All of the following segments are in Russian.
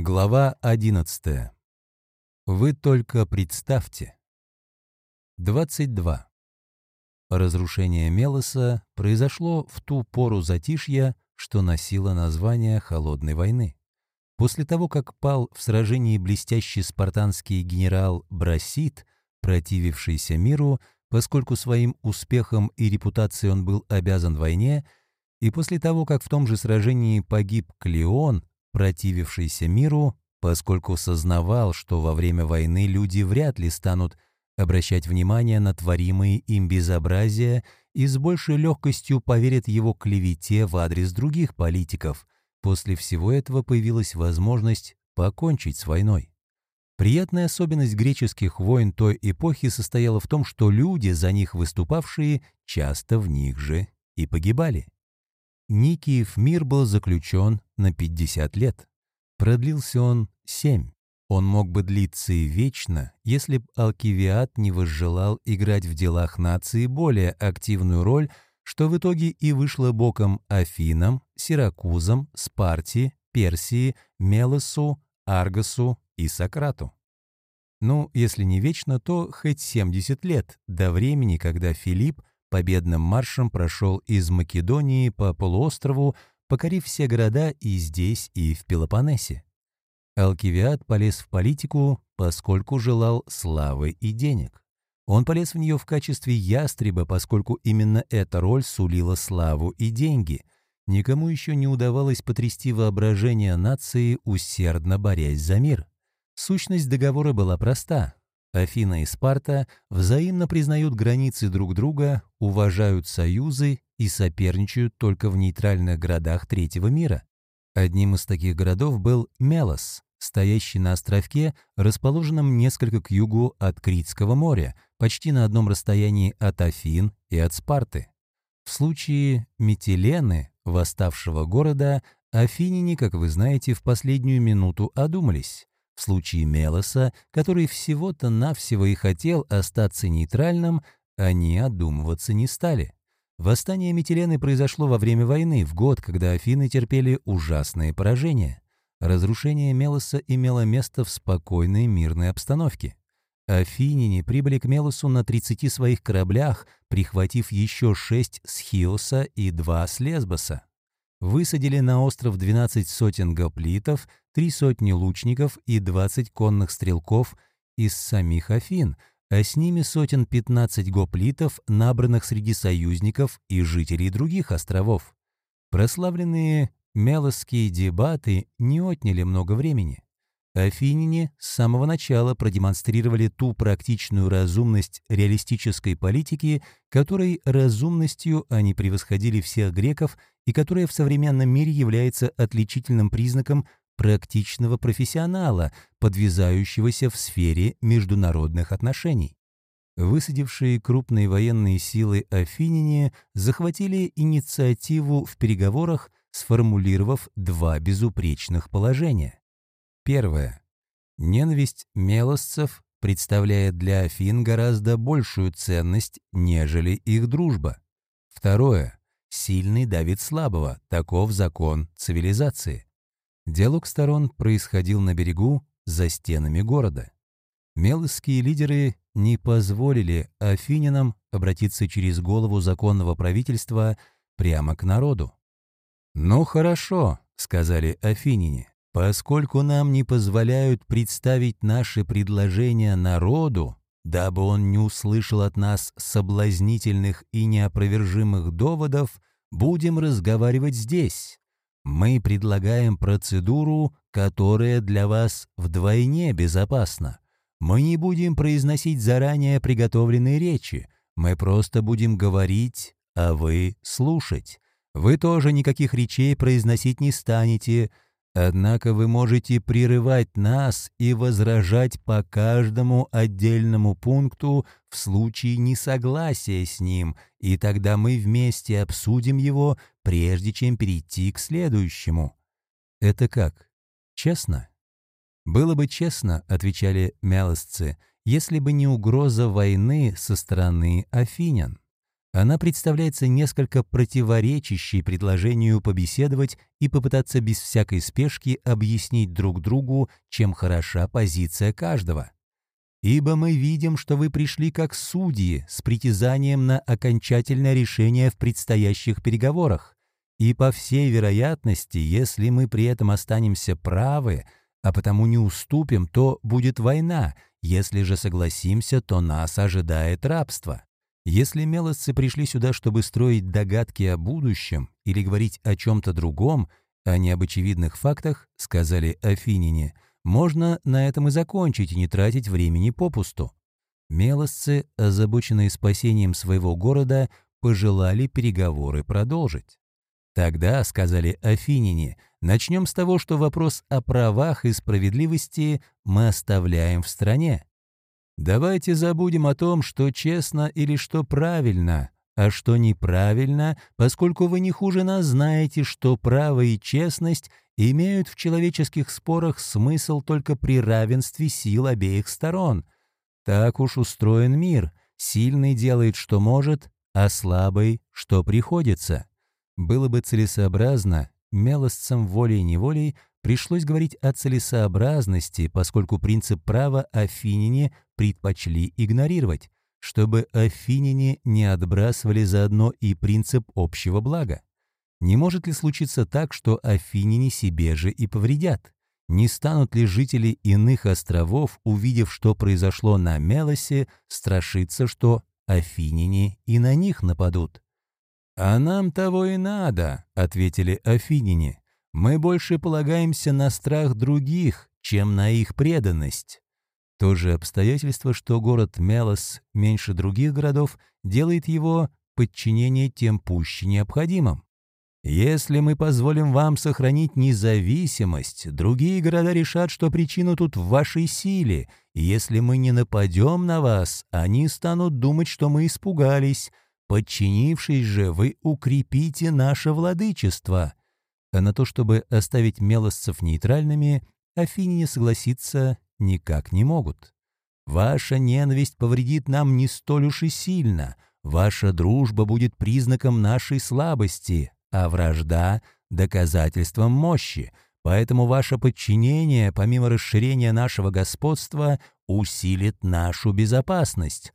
Глава 11. Вы только представьте. 22. Разрушение Мелоса произошло в ту пору затишья, что носило название Холодной войны. После того, как пал в сражении блестящий спартанский генерал Брасит, противившийся миру, поскольку своим успехом и репутацией он был обязан войне, и после того, как в том же сражении погиб Клеон, противившийся миру, поскольку сознавал, что во время войны люди вряд ли станут обращать внимание на творимые им безобразия и с большей легкостью поверят его клевете в адрес других политиков. После всего этого появилась возможность покончить с войной. Приятная особенность греческих войн той эпохи состояла в том, что люди, за них выступавшие, часто в них же и погибали. Никиев мир был заключен на 50 лет. Продлился он 7. Он мог бы длиться и вечно, если б Алкивиад не возжелал играть в делах нации более активную роль, что в итоге и вышло боком Афинам, Сиракузам, Спарте, Персии, Мелосу, Аргосу и Сократу. Ну, если не вечно, то хоть 70 лет, до времени, когда Филипп победным маршем прошел из Македонии по полуострову, покорив все города и здесь, и в Пелопоннесе. Алкивиад полез в политику, поскольку желал славы и денег. Он полез в нее в качестве ястреба, поскольку именно эта роль сулила славу и деньги. Никому еще не удавалось потрясти воображение нации, усердно борясь за мир. Сущность договора была проста. Афина и Спарта взаимно признают границы друг друга, уважают союзы и соперничают только в нейтральных городах третьего мира. Одним из таких городов был Мелос, стоящий на островке, расположенном несколько к югу от Критского моря, почти на одном расстоянии от Афин и от Спарты. В случае Метилены, восставшего города, афиняне, как вы знаете, в последнюю минуту одумались. В случае Мелоса, который всего-то навсего и хотел остаться нейтральным, они одумываться не стали. Восстание Метилены произошло во время войны, в год, когда Афины терпели ужасные поражения. Разрушение Мелоса имело место в спокойной мирной обстановке. Афиняне прибыли к Мелосу на 30 своих кораблях, прихватив еще 6 с Хиоса и 2 с Лесбоса высадили на остров 12 сотен гоплитов, три сотни лучников и 20 конных стрелков из самих Афин, а с ними сотен 15 гоплитов, набранных среди союзников и жителей других островов. Прославленные мелосские дебаты не отняли много времени. Афиняне с самого начала продемонстрировали ту практичную разумность реалистической политики, которой разумностью они превосходили всех греков и которая в современном мире является отличительным признаком практичного профессионала, подвязающегося в сфере международных отношений. Высадившие крупные военные силы афиняне захватили инициативу в переговорах, сформулировав два безупречных положения. Первое. Ненависть мелосцев представляет для Афин гораздо большую ценность, нежели их дружба. Второе. Сильный давит слабого, таков закон цивилизации. Диалог сторон происходил на берегу, за стенами города. Мелосские лидеры не позволили афининам обратиться через голову законного правительства прямо к народу. «Ну хорошо», — сказали афиняне, Поскольку нам не позволяют представить наши предложения народу, дабы он не услышал от нас соблазнительных и неопровержимых доводов, будем разговаривать здесь. Мы предлагаем процедуру, которая для вас вдвойне безопасна. Мы не будем произносить заранее приготовленные речи, мы просто будем говорить, а вы слушать. Вы тоже никаких речей произносить не станете, Однако вы можете прерывать нас и возражать по каждому отдельному пункту в случае несогласия с ним, и тогда мы вместе обсудим его, прежде чем перейти к следующему. Это как? Честно? Было бы честно, отвечали мялосцы, если бы не угроза войны со стороны афинян. Она представляется несколько противоречащей предложению побеседовать и попытаться без всякой спешки объяснить друг другу, чем хороша позиция каждого. Ибо мы видим, что вы пришли как судьи с притязанием на окончательное решение в предстоящих переговорах. И по всей вероятности, если мы при этом останемся правы, а потому не уступим, то будет война, если же согласимся, то нас ожидает рабство. Если мелосцы пришли сюда, чтобы строить догадки о будущем или говорить о чем-то другом, а не об очевидных фактах, сказали Афинине, можно на этом и закончить и не тратить времени попусту. Мелосцы, озабоченные спасением своего города, пожелали переговоры продолжить. Тогда, сказали Афинине, начнем с того, что вопрос о правах и справедливости мы оставляем в стране. Давайте забудем о том, что честно или что правильно, а что неправильно, поскольку вы не хуже нас знаете, что право и честность имеют в человеческих спорах смысл только при равенстве сил обеих сторон. Так уж устроен мир. Сильный делает, что может, а слабый, что приходится. Было бы целесообразно, мелостцам волей-неволей пришлось говорить о целесообразности, поскольку принцип права афиняне предпочли игнорировать, чтобы афиняне не отбрасывали заодно и принцип общего блага. Не может ли случиться так, что афиняне себе же и повредят? Не станут ли жители иных островов, увидев, что произошло на Мелосе, страшиться, что афиняне и на них нападут? «А нам того и надо», — ответили афиняне. «Мы больше полагаемся на страх других, чем на их преданность». То же обстоятельство, что город Мелос меньше других городов, делает его подчинение тем пуще необходимым. Если мы позволим вам сохранить независимость, другие города решат, что причина тут в вашей силе, и если мы не нападем на вас, они станут думать, что мы испугались, Подчинившись же, вы укрепите наше владычество. А на то, чтобы оставить мелосцев нейтральными, афиняне согласиться никак не могут. Ваша ненависть повредит нам не столь уж и сильно, ваша дружба будет признаком нашей слабости, а вражда — доказательством мощи, поэтому ваше подчинение, помимо расширения нашего господства, усилит нашу безопасность.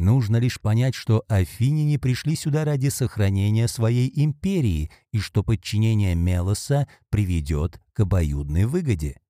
Нужно лишь понять, что афиняне пришли сюда ради сохранения своей империи и что подчинение Мелоса приведет к обоюдной выгоде.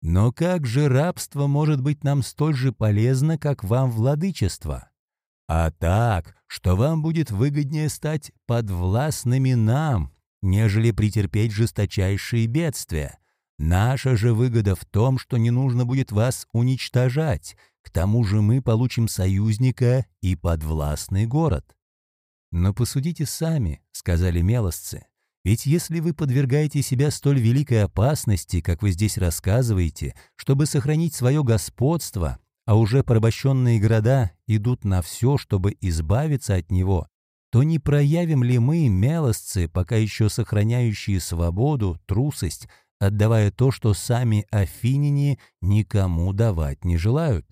Но как же рабство может быть нам столь же полезно, как вам владычество? А так, что вам будет выгоднее стать подвластными нам, нежели претерпеть жесточайшие бедствия. Наша же выгода в том, что не нужно будет вас уничтожать, к тому же мы получим союзника и подвластный город. «Но посудите сами», — сказали мелосцы, «ведь если вы подвергаете себя столь великой опасности, как вы здесь рассказываете, чтобы сохранить свое господство, а уже порабощенные города идут на все, чтобы избавиться от него, то не проявим ли мы, мелосцы, пока еще сохраняющие свободу, трусость, отдавая то, что сами афиняне никому давать не желают?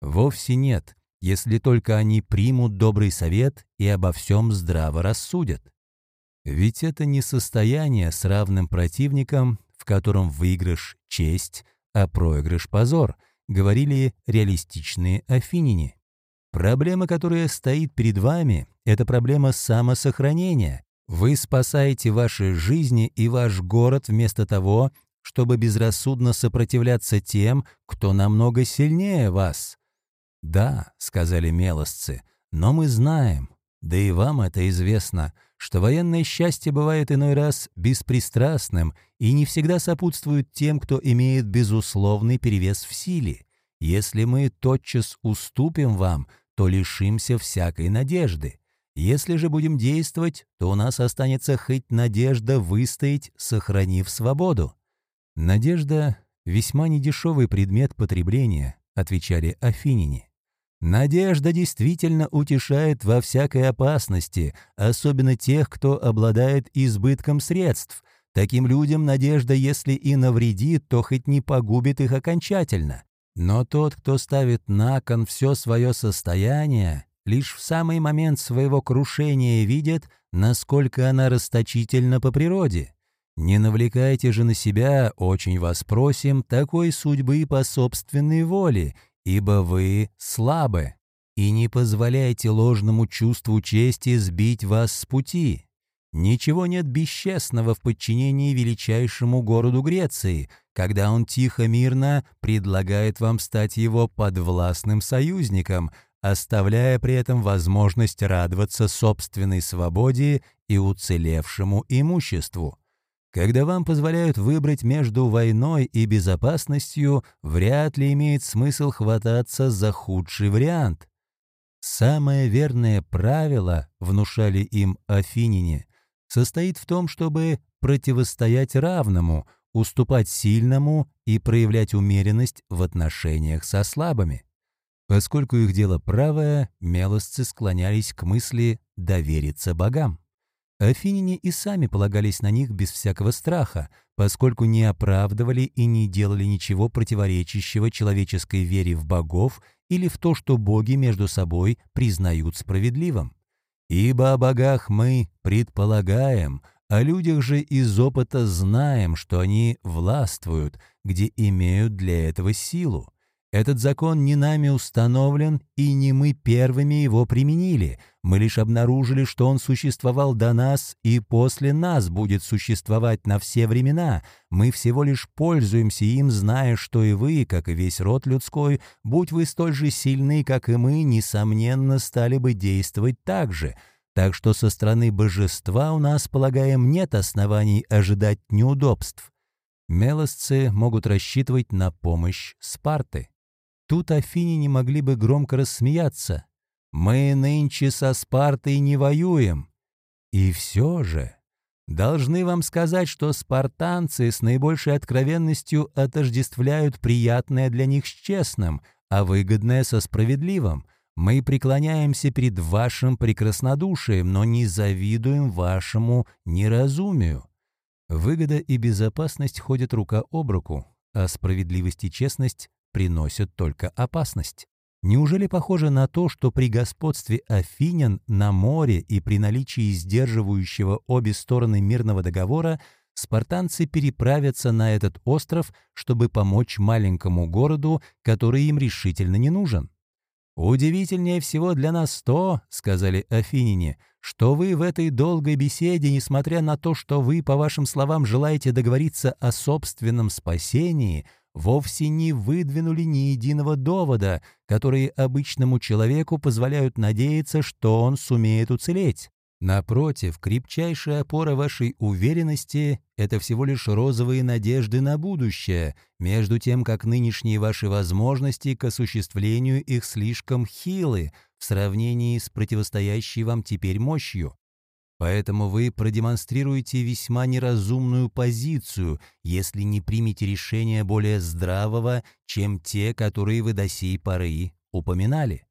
Вовсе нет, если только они примут добрый совет и обо всем здраво рассудят. Ведь это не состояние с равным противником, в котором выигрыш — честь, а проигрыш — позор, говорили реалистичные афиняне. Проблема, которая стоит перед вами, это проблема самосохранения. Вы спасаете ваши жизни и ваш город вместо того, чтобы безрассудно сопротивляться тем, кто намного сильнее вас. «Да», — сказали мелосцы, — «но мы знаем, да и вам это известно, что военное счастье бывает иной раз беспристрастным и не всегда сопутствует тем, кто имеет безусловный перевес в силе. Если мы тотчас уступим вам, то лишимся всякой надежды. Если же будем действовать, то у нас останется хоть надежда выстоять, сохранив свободу». «Надежда — весьма недешевый предмет потребления», — отвечали афиняне. Надежда действительно утешает во всякой опасности, особенно тех, кто обладает избытком средств. Таким людям надежда, если и навредит, то хоть не погубит их окончательно. Но тот, кто ставит на кон все свое состояние, лишь в самый момент своего крушения видит, насколько она расточительна по природе. Не навлекайте же на себя, очень вас просим, такой судьбы по собственной воле, ибо вы слабы. И не позволяйте ложному чувству чести сбить вас с пути. Ничего нет бесчестного в подчинении величайшему городу Греции, когда он тихо-мирно предлагает вам стать его подвластным союзником, оставляя при этом возможность радоваться собственной свободе и уцелевшему имуществу. Когда вам позволяют выбрать между войной и безопасностью, вряд ли имеет смысл хвататься за худший вариант. Самое верное правило, внушали им афиняне, состоит в том, чтобы противостоять равному, уступать сильному и проявлять умеренность в отношениях со слабыми. Поскольку их дело правое, мелосцы склонялись к мысли довериться богам. Афиняне и сами полагались на них без всякого страха, поскольку не оправдывали и не делали ничего противоречащего человеческой вере в богов или в то, что боги между собой признают справедливым. Ибо о богах мы предполагаем, о людях же из опыта знаем, что они властвуют, где имеют для этого силу. Этот закон не нами установлен, и не мы первыми его применили. Мы лишь обнаружили, что он существовал до нас и после нас будет существовать на все времена. Мы всего лишь пользуемся им, зная, что и вы, как и весь род людской, будь вы столь же сильны, как и мы, несомненно, стали бы действовать так же. Так что со стороны божества у нас, полагаем, нет оснований ожидать неудобств. Мелосцы могут рассчитывать на помощь Спарты. Тут Афини не могли бы громко рассмеяться. «Мы нынче со Спартой не воюем». И все же, должны вам сказать, что спартанцы с наибольшей откровенностью отождествляют приятное для них с честным, а выгодное со справедливым. Мы преклоняемся перед вашим прекраснодушием, но не завидуем вашему неразумию. Выгода и безопасность ходят рука об руку, а справедливость и честность приносят только опасность. Неужели похоже на то, что при господстве Афинян на море и при наличии сдерживающего обе стороны мирного договора спартанцы переправятся на этот остров, чтобы помочь маленькому городу, который им решительно не нужен? «Удивительнее всего для нас то, — сказали афиняне, — что вы в этой долгой беседе, несмотря на то, что вы, по вашим словам, желаете договориться о собственном спасении, — вовсе не выдвинули ни единого довода, которые обычному человеку позволяют надеяться, что он сумеет уцелеть. Напротив, крепчайшая опора вашей уверенности – это всего лишь розовые надежды на будущее, между тем, как нынешние ваши возможности к осуществлению их слишком хилы в сравнении с противостоящей вам теперь мощью. Поэтому вы продемонстрируете весьма неразумную позицию, если не примете решение более здравого, чем те, которые вы до сей поры упоминали.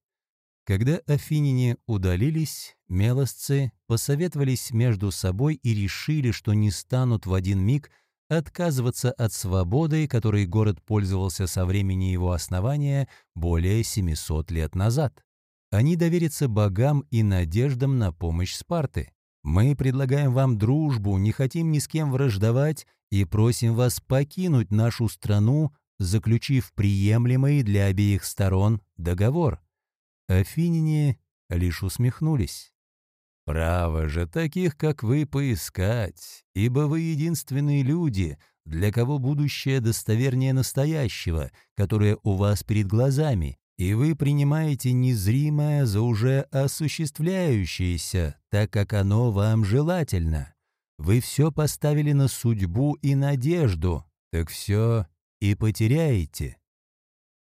Когда афиняне удалились, мелосцы посоветовались между собой и решили, что не станут в один миг отказываться от свободы, которой город пользовался со времени его основания более 700 лет назад. Они доверятся богам и надеждам на помощь Спарты. Мы предлагаем вам дружбу, не хотим ни с кем враждовать и просим вас покинуть нашу страну, заключив приемлемый для обеих сторон договор». Афиняне лишь усмехнулись. «Право же, таких, как вы, поискать, ибо вы единственные люди, для кого будущее достовернее настоящего, которое у вас перед глазами, и вы принимаете незримое за уже осуществляющееся, так как оно вам желательно. Вы все поставили на судьбу и надежду, так все и потеряете.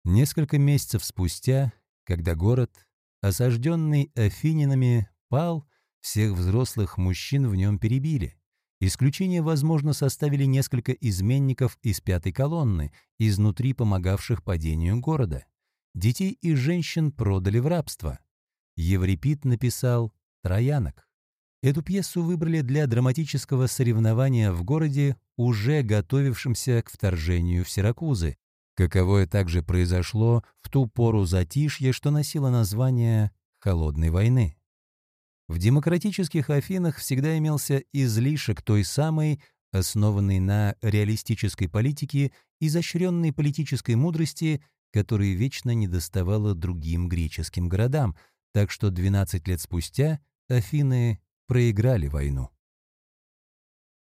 Несколько месяцев спустя, когда город, осажденный афининами, пал, всех взрослых мужчин в нем перебили. Исключение, возможно, составили несколько изменников из пятой колонны, изнутри помогавших падению города. Детей и женщин продали в рабство. Еврипид написал «Троянок». Эту пьесу выбрали для драматического соревнования в городе, уже готовившемся к вторжению в Сиракузы, каковое также произошло в ту пору затишья, что носило название холодной войны. В демократических Афинах всегда имелся излишек той самой, основанной на реалистической политике, изощренной политической мудрости, которой вечно недоставало другим греческим городам, так что 12 лет спустя Афины проиграли войну.